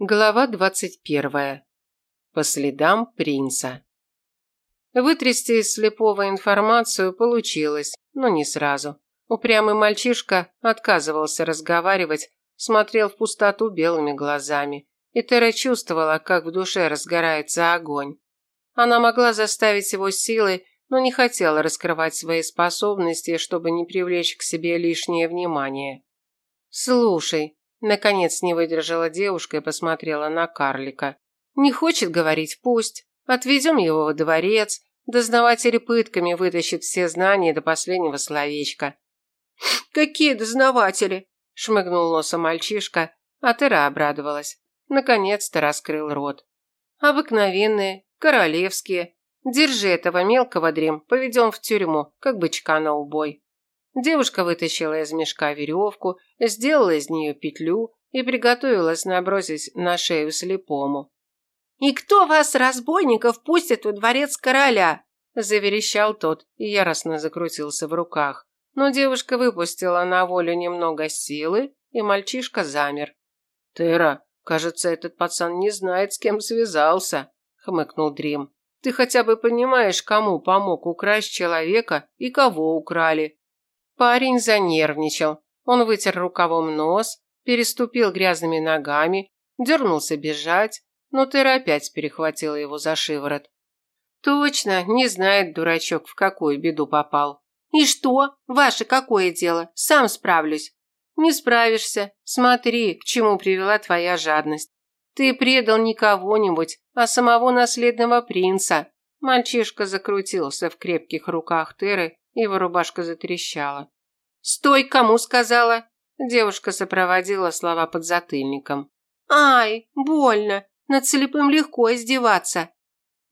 Глава двадцать первая. По следам принца. Вытрясти из слепого информацию получилось, но не сразу. Упрямый мальчишка отказывался разговаривать, смотрел в пустоту белыми глазами. И Тера чувствовала, как в душе разгорается огонь. Она могла заставить его силой, но не хотела раскрывать свои способности, чтобы не привлечь к себе лишнее внимание. «Слушай», Наконец не выдержала девушка и посмотрела на карлика. «Не хочет говорить, пусть. Отвезем его во дворец. Дознаватели пытками вытащит все знания до последнего словечка». «Какие дознаватели?» – шмыгнул носом мальчишка, а Тера обрадовалась. Наконец-то раскрыл рот. «Обыкновенные, королевские. Держи этого мелкого дрем, поведем в тюрьму, как бычка на убой». Девушка вытащила из мешка веревку, сделала из нее петлю и приготовилась набросить на шею слепому. «И кто вас, разбойников, пустит во дворец короля?» – заверещал тот и яростно закрутился в руках. Но девушка выпустила на волю немного силы, и мальчишка замер. «Тера, кажется, этот пацан не знает, с кем связался», – хмыкнул Дрим. «Ты хотя бы понимаешь, кому помог украсть человека и кого украли?» Парень занервничал. Он вытер рукавом нос, переступил грязными ногами, дернулся бежать, но Тера опять перехватила его за шиворот. Точно, не знает дурачок, в какую беду попал. И что? Ваше какое дело? Сам справлюсь. Не справишься. Смотри, к чему привела твоя жадность. Ты предал не кого-нибудь, а самого наследного принца. Мальчишка закрутился в крепких руках Теры его рубашка затрещала. «Стой, кому сказала?» Девушка сопроводила слова под затыльником. «Ай, больно! Над слепым легко издеваться!»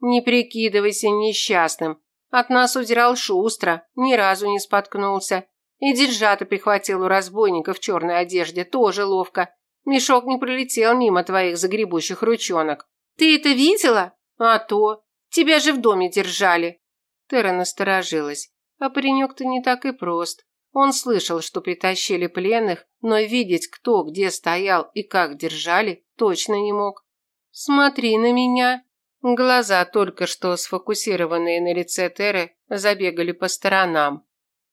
«Не прикидывайся несчастным. От нас удирал шустро, ни разу не споткнулся. И деньжата прихватил у разбойника в черной одежде, тоже ловко. Мешок не пролетел мимо твоих загребущих ручонок. Ты это видела? А то. Тебя же в доме держали. Тера насторожилась. А паренек-то не так и прост. Он слышал, что притащили пленных, но видеть, кто где стоял и как держали, точно не мог. «Смотри на меня!» Глаза, только что сфокусированные на лице Теры, забегали по сторонам.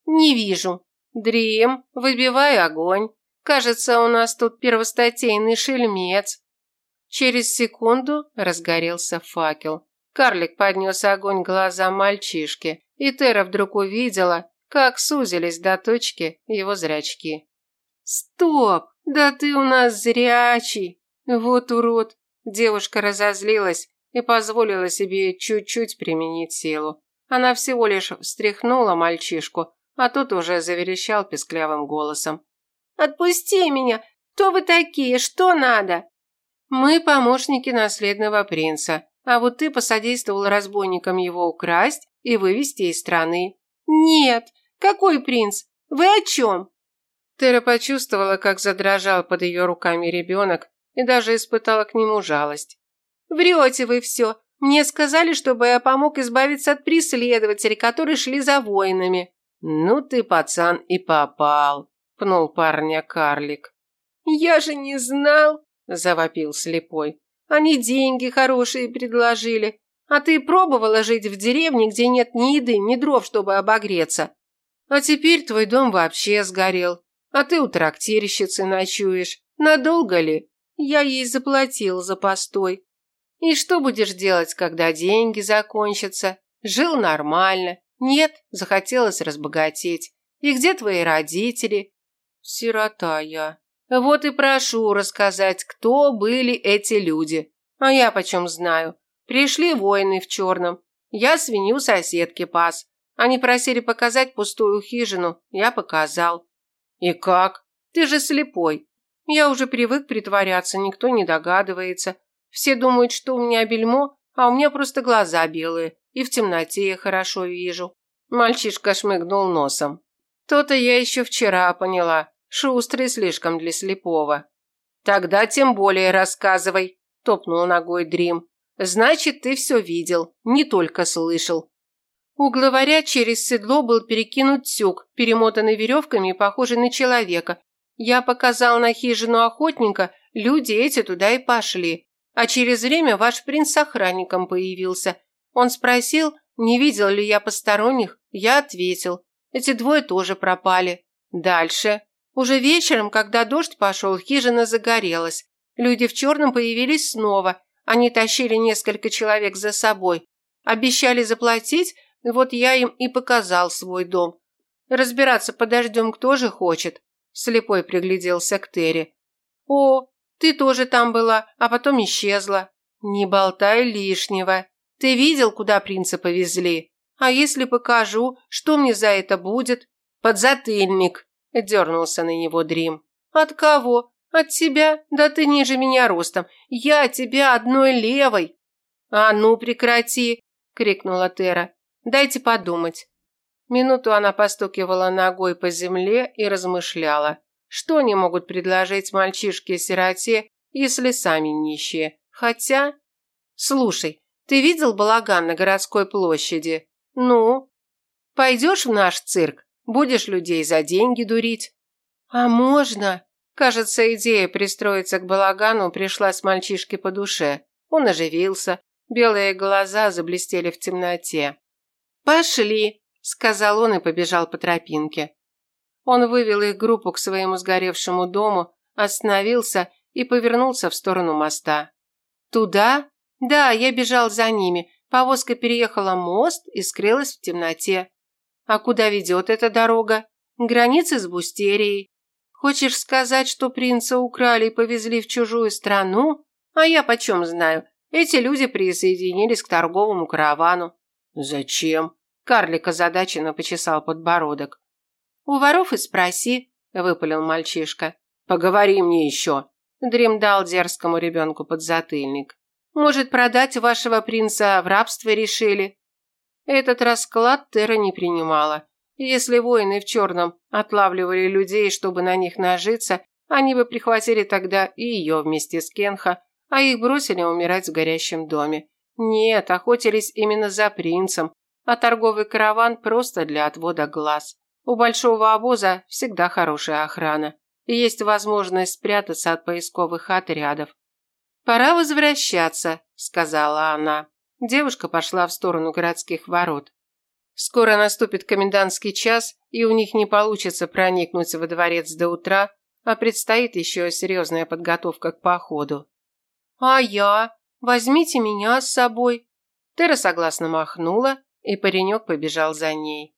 «Не вижу. Дрим, выбивай огонь. Кажется, у нас тут первостатейный шельмец». Через секунду разгорелся факел. Карлик поднес огонь глазам мальчишки, и Тера вдруг увидела, как сузились до точки его зрачки. «Стоп! Да ты у нас зрячий! Вот урод!» Девушка разозлилась и позволила себе чуть-чуть применить силу. Она всего лишь встряхнула мальчишку, а тот уже заверещал песклявым голосом. «Отпусти меня! Кто вы такие? Что надо?» «Мы помощники наследного принца. А вот ты посодействовал разбойникам его украсть и вывести из страны. Нет, какой принц? Вы о чем? Тера почувствовала, как задрожал под ее руками ребенок и даже испытала к нему жалость. Врете вы все. Мне сказали, чтобы я помог избавиться от преследователей, которые шли за воинами. Ну ты, пацан, и попал, пнул парня карлик. Я же не знал, завопил слепой. Они деньги хорошие предложили. А ты пробовала жить в деревне, где нет ни еды, ни дров, чтобы обогреться? А теперь твой дом вообще сгорел. А ты у трактирщицы ночуешь. Надолго ли? Я ей заплатил за постой. И что будешь делать, когда деньги закончатся? Жил нормально. Нет, захотелось разбогатеть. И где твои родители? Сирота я. Вот и прошу рассказать, кто были эти люди. А я почем знаю. Пришли воины в черном. Я свинью соседки пас. Они просили показать пустую хижину. Я показал. И как? Ты же слепой. Я уже привык притворяться, никто не догадывается. Все думают, что у меня бельмо, а у меня просто глаза белые. И в темноте я хорошо вижу. Мальчишка шмыгнул носом. То-то я еще вчера поняла. Шустрый слишком для слепого. Тогда тем более рассказывай, топнул ногой Дрим. Значит, ты все видел, не только слышал. У главаря через седло был перекинут тюк, перемотанный веревками и похожий на человека. Я показал на хижину охотника, люди эти туда и пошли. А через время ваш принц с охранником появился. Он спросил, не видел ли я посторонних, я ответил. Эти двое тоже пропали. Дальше. Уже вечером, когда дождь пошел, хижина загорелась. Люди в черном появились снова. Они тащили несколько человек за собой. Обещали заплатить, вот я им и показал свой дом. Разбираться под дождем кто же хочет? Слепой пригляделся к Терри. О, ты тоже там была, а потом исчезла. Не болтай лишнего. Ты видел, куда принца повезли? А если покажу, что мне за это будет? Подзатыльник, дернулся на него Дрим. От кого? От тебя? Да ты ниже меня ростом. Я тебя одной левой. А ну прекрати, крикнула Тера. Дайте подумать. Минуту она постукивала ногой по земле и размышляла. Что они могут предложить мальчишке-сироте, если сами нищие? Хотя... Слушай, ты видел балаган на городской площади? Ну? Пойдешь в наш цирк? Будешь людей за деньги дурить? А можно? Кажется, идея пристроиться к балагану пришла с мальчишки по душе. Он оживился, белые глаза заблестели в темноте. «Пошли», – сказал он и побежал по тропинке. Он вывел их группу к своему сгоревшему дому, остановился и повернулся в сторону моста. «Туда? Да, я бежал за ними. Повозка переехала мост и скрылась в темноте. А куда ведет эта дорога? Границы с Бустерией. Хочешь сказать, что принца украли и повезли в чужую страну? А я почем знаю? Эти люди присоединились к торговому каравану. Зачем? Карлик озадаченно почесал подбородок. «У воров и спроси», – выпалил мальчишка. «Поговори мне еще», – Дрим дал дерзкому ребенку подзатыльник. «Может, продать вашего принца в рабство решили?» Этот расклад Тера не принимала. Если воины в черном отлавливали людей, чтобы на них нажиться, они бы прихватили тогда и ее вместе с Кенха, а их бросили умирать в горящем доме. Нет, охотились именно за принцем, а торговый караван просто для отвода глаз. У большого обоза всегда хорошая охрана. И есть возможность спрятаться от поисковых отрядов. «Пора возвращаться», – сказала она. Девушка пошла в сторону городских ворот. Скоро наступит комендантский час, и у них не получится проникнуть во дворец до утра, а предстоит еще серьезная подготовка к походу. «А я? Возьмите меня с собой». Тера согласно махнула, и паренек побежал за ней.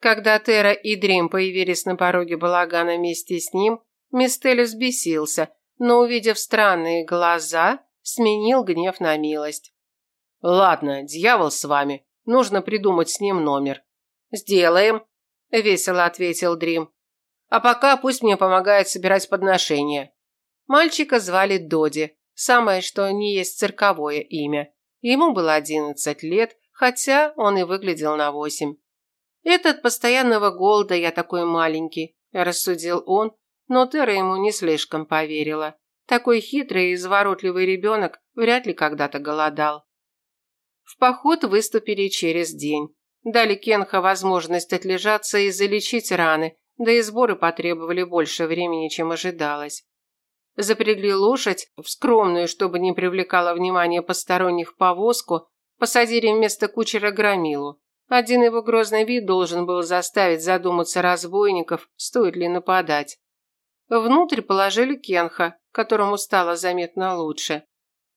Когда Тера и Дрим появились на пороге балагана вместе с ним, Мистель взбесился, но, увидев странные глаза, сменил гнев на милость. «Ладно, дьявол с вами. Нужно придумать с ним номер». «Сделаем», – весело ответил Дрим. «А пока пусть мне помогает собирать подношения». Мальчика звали Доди, самое что не есть цирковое имя. Ему было одиннадцать лет, хотя он и выглядел на восемь. «Этот постоянного голода я такой маленький», – рассудил он, но Тера ему не слишком поверила. Такой хитрый и изворотливый ребенок вряд ли когда-то голодал. В поход выступили через день. Дали Кенха возможность отлежаться и залечить раны, да и сборы потребовали больше времени, чем ожидалось. Запрягли лошадь в скромную, чтобы не привлекала внимание посторонних повозку, посадили вместо кучера громилу. Один его грозный вид должен был заставить задуматься разбойников, стоит ли нападать. Внутрь положили Кенха, которому стало заметно лучше.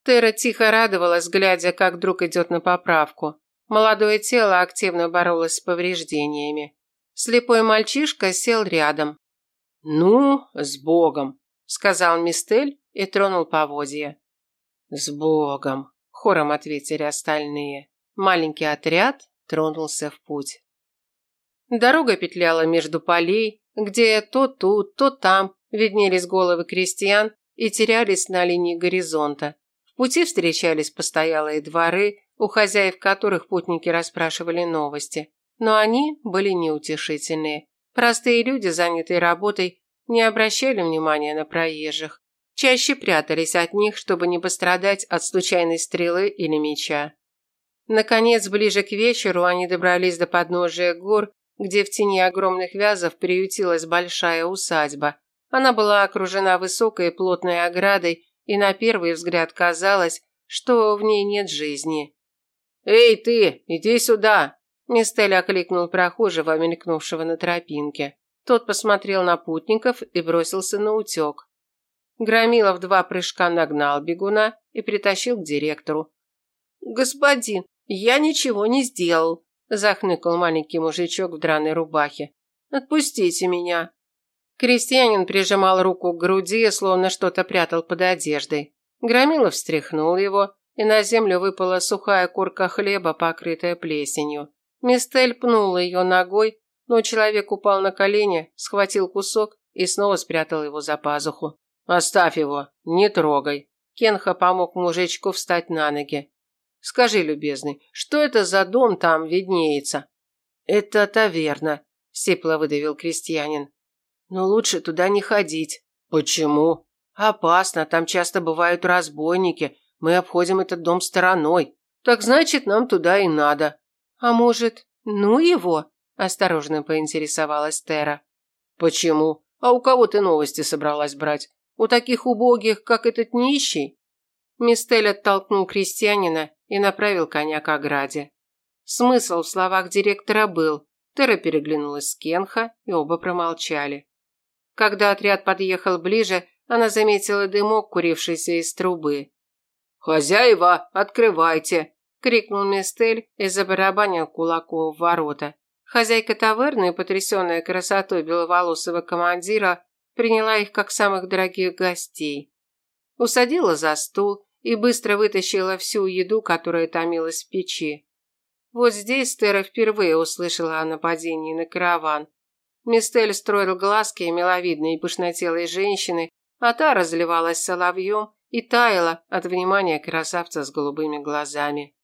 Тера тихо радовалась, глядя, как друг идет на поправку. Молодое тело активно боролось с повреждениями. Слепой мальчишка сел рядом. «Ну, с Богом», – сказал Мистель и тронул поводья. «С Богом», – хором ответили остальные. Маленький отряд тронулся в путь. Дорога петляла между полей, где то тут, то там виднелись головы крестьян и терялись на линии горизонта. Пути встречались постоялые дворы, у хозяев которых путники расспрашивали новости. Но они были неутешительные. Простые люди, занятые работой, не обращали внимания на проезжих. Чаще прятались от них, чтобы не пострадать от случайной стрелы или меча. Наконец, ближе к вечеру они добрались до подножия гор, где в тени огромных вязов приютилась большая усадьба. Она была окружена высокой плотной оградой, и на первый взгляд казалось, что в ней нет жизни. «Эй, ты, иди сюда!» Мистель окликнул прохожего, мелькнувшего на тропинке. Тот посмотрел на путников и бросился на утек. Громилов два прыжка нагнал бегуна и притащил к директору. «Господин, я ничего не сделал», – захныкал маленький мужичок в драной рубахе. «Отпустите меня». Крестьянин прижимал руку к груди, словно что-то прятал под одеждой. Громилов встряхнул его, и на землю выпала сухая корка хлеба, покрытая плесенью. Мистель пнул ее ногой, но человек упал на колени, схватил кусок и снова спрятал его за пазуху. «Оставь его, не трогай». Кенха помог мужичку встать на ноги. «Скажи, любезный, что это за дом там виднеется?» «Это таверна», – сипло выдавил крестьянин. «Но лучше туда не ходить». «Почему?» «Опасно, там часто бывают разбойники. Мы обходим этот дом стороной. Так значит, нам туда и надо». «А может, ну его?» – осторожно поинтересовалась Тера. «Почему? А у кого ты новости собралась брать? У таких убогих, как этот нищий?» Мистель оттолкнул крестьянина и направил коня к ограде. Смысл в словах директора был. Тера переглянулась с Кенха, и оба промолчали. Когда отряд подъехал ближе, она заметила дымок, курившийся из трубы. «Хозяева, открывайте!» – крикнул Мистель и забарабанил кулаком в ворота. Хозяйка таверны, потрясенная красотой беловолосого командира, приняла их как самых дорогих гостей. Усадила за стул и быстро вытащила всю еду, которая томилась в печи. Вот здесь Тера впервые услышала о нападении на караван. Мистель строил глазки миловидной и пышнотелой женщины, а та разливалась соловьем и таяла от внимания красавца с голубыми глазами.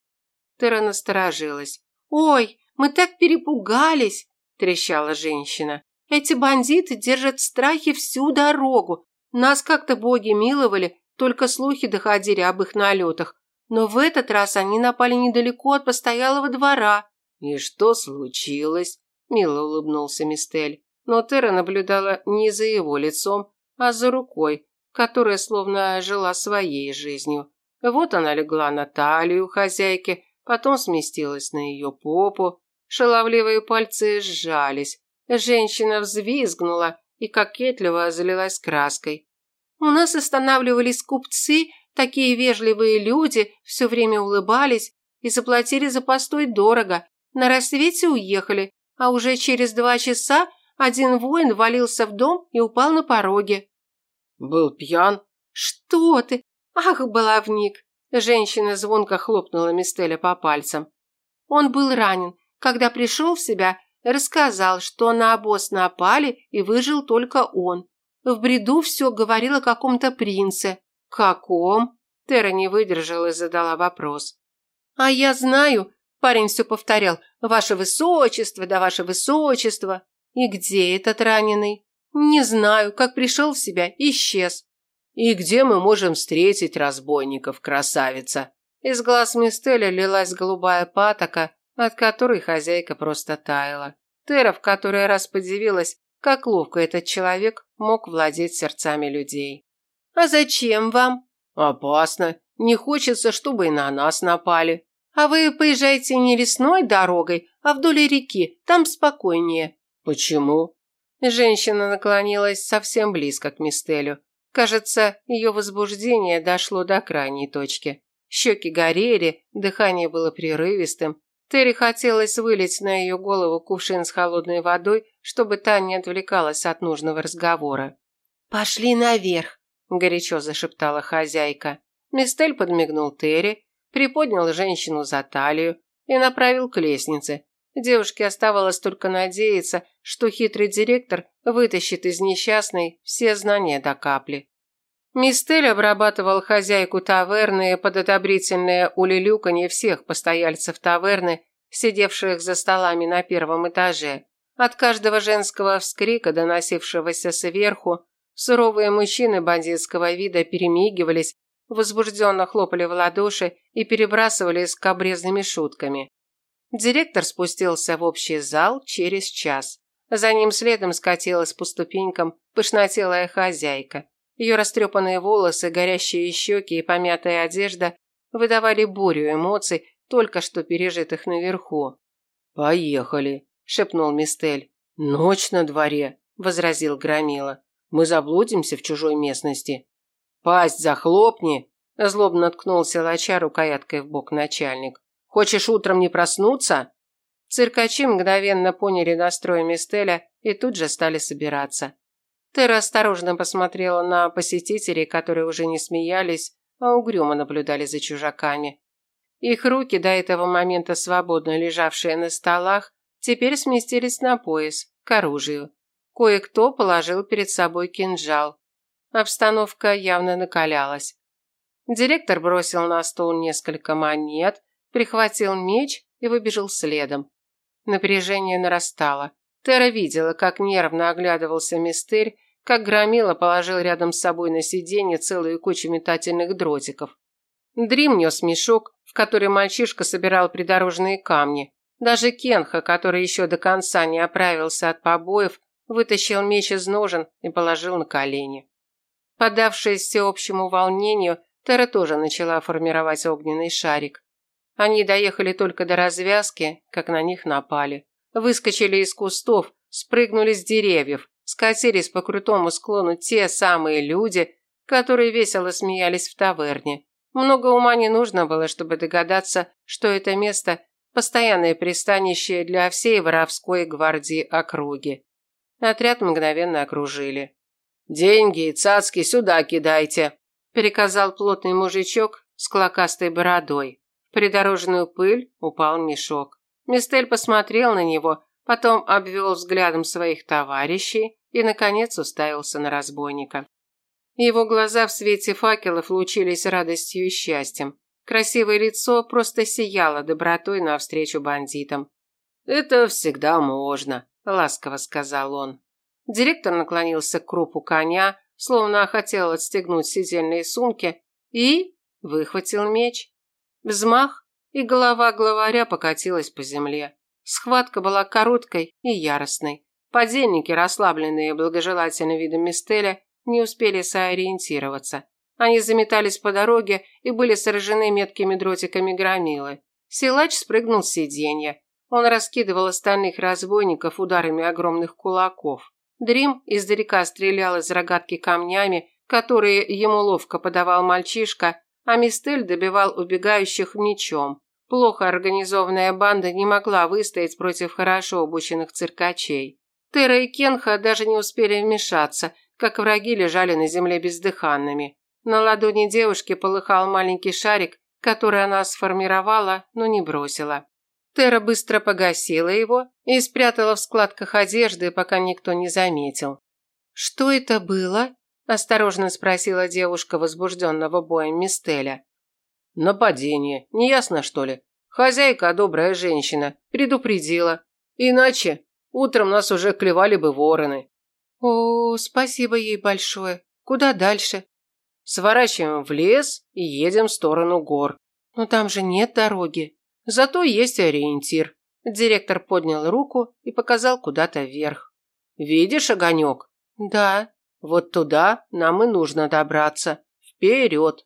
Тера насторожилась. «Ой, мы так перепугались!» – трещала женщина. «Эти бандиты держат в страхе всю дорогу. Нас как-то боги миловали, только слухи доходили об их налетах. Но в этот раз они напали недалеко от постоялого двора». «И что случилось?» – мило улыбнулся Мистель. Но Тера наблюдала не за его лицом, а за рукой, которая словно жила своей жизнью. Вот она легла на талию хозяйки, потом сместилась на ее попу. Шаловливые пальцы сжались. Женщина взвизгнула и кокетливо залилась краской. «У нас останавливались купцы, такие вежливые люди, все время улыбались и заплатили за постой дорого. На рассвете уехали, а уже через два часа один воин валился в дом и упал на пороге». «Был пьян?» «Что ты? Ах, баловник!» Женщина звонко хлопнула Мистеля по пальцам. Он был ранен. Когда пришел в себя, рассказал, что на обоз напали и выжил только он. В бреду все говорил о каком-то принце. «Каком?» Тера не выдержала и задала вопрос. «А я знаю», – парень все повторял, «Ваше Высочество, да Ваше Высочество». «И где этот раненый?» «Не знаю, как пришел в себя, исчез». «И где мы можем встретить разбойников, красавица?» Из глаз Мистеля лилась голубая патока, от которой хозяйка просто таяла. Тера в который раз подивилась, как ловко этот человек мог владеть сердцами людей. «А зачем вам?» «Опасно. Не хочется, чтобы и на нас напали». «А вы поезжайте не лесной дорогой, а вдоль реки, там спокойнее». «Почему?» Женщина наклонилась совсем близко к Мистелю. Кажется, ее возбуждение дошло до крайней точки. Щеки горели, дыхание было прерывистым. Терри хотелось вылить на ее голову кувшин с холодной водой, чтобы та не отвлекалась от нужного разговора. «Пошли наверх», – горячо зашептала хозяйка. Мистель подмигнул Терри, приподнял женщину за талию и направил к лестнице. Девушке оставалось только надеяться, что хитрый директор вытащит из несчастной все знания до капли. Мистель обрабатывал хозяйку таверны под одобрительное улюлюканье всех постояльцев таверны, сидевших за столами на первом этаже. От каждого женского вскрика, доносившегося сверху, суровые мужчины бандитского вида перемигивались, возбужденно хлопали в ладоши и перебрасывались скобрезными шутками. Директор спустился в общий зал через час. За ним следом скатилась по ступенькам пышнотелая хозяйка. Ее растрепанные волосы, горящие щеки и помятая одежда выдавали бурю эмоций, только что пережитых наверху. «Поехали», – шепнул Мистель. «Ночь на дворе», – возразил Громила. «Мы заблудимся в чужой местности». «Пасть захлопни», – злобно ткнулся лача рукояткой в бок начальник. «Хочешь утром не проснуться?» Циркачи мгновенно поняли настрой Мистеля и тут же стали собираться. Тера осторожно посмотрела на посетителей, которые уже не смеялись, а угрюмо наблюдали за чужаками. Их руки, до этого момента свободно лежавшие на столах, теперь сместились на пояс, к оружию. Кое-кто положил перед собой кинжал. Обстановка явно накалялась. Директор бросил на стол несколько монет, прихватил меч и выбежал следом. Напряжение нарастало. Тера видела, как нервно оглядывался мистырь, как Громила положил рядом с собой на сиденье целую кучу метательных дротиков. Дрим нес мешок, в который мальчишка собирал придорожные камни. Даже Кенха, который еще до конца не оправился от побоев, вытащил меч из ножен и положил на колени. Подавшись всеобщему волнению, Тера тоже начала формировать огненный шарик. Они доехали только до развязки, как на них напали. Выскочили из кустов, спрыгнули с деревьев, скатились по крутому склону те самые люди, которые весело смеялись в таверне. Много ума не нужно было, чтобы догадаться, что это место – постоянное пристанище для всей воровской гвардии округи. Отряд мгновенно окружили. «Деньги и цацки сюда кидайте», – приказал плотный мужичок с клокастой бородой придорожную пыль упал мешок. Мистель посмотрел на него, потом обвел взглядом своих товарищей и, наконец, уставился на разбойника. Его глаза в свете факелов лучились радостью и счастьем. Красивое лицо просто сияло добротой навстречу бандитам. «Это всегда можно», – ласково сказал он. Директор наклонился к крупу коня, словно хотел отстегнуть сидельные сумки, и выхватил меч. Взмах, и голова главаря покатилась по земле. Схватка была короткой и яростной. Подельники, расслабленные благожелательным видом Мистеля, не успели сориентироваться. Они заметались по дороге и были сражены меткими дротиками громилы. Силач спрыгнул с сиденья. Он раскидывал остальных разбойников ударами огромных кулаков. Дрим издалека стрелял из рогатки камнями, которые ему ловко подавал мальчишка, а Мистель добивал убегающих мечом. Плохо организованная банда не могла выстоять против хорошо обученных циркачей. Тера и Кенха даже не успели вмешаться, как враги лежали на земле бездыханными. На ладони девушки полыхал маленький шарик, который она сформировала, но не бросила. Тера быстро погасила его и спрятала в складках одежды, пока никто не заметил. «Что это было?» Осторожно спросила девушка возбужденного боем Мистеля. Нападение. Неясно, что ли? Хозяйка, добрая женщина, предупредила. Иначе утром нас уже клевали бы вороны. О, спасибо ей большое. Куда дальше? Сворачиваем в лес и едем в сторону гор. Но там же нет дороги. Зато есть ориентир. Директор поднял руку и показал куда-то вверх. Видишь огонек? Да. Вот туда нам и нужно добраться. Вперед!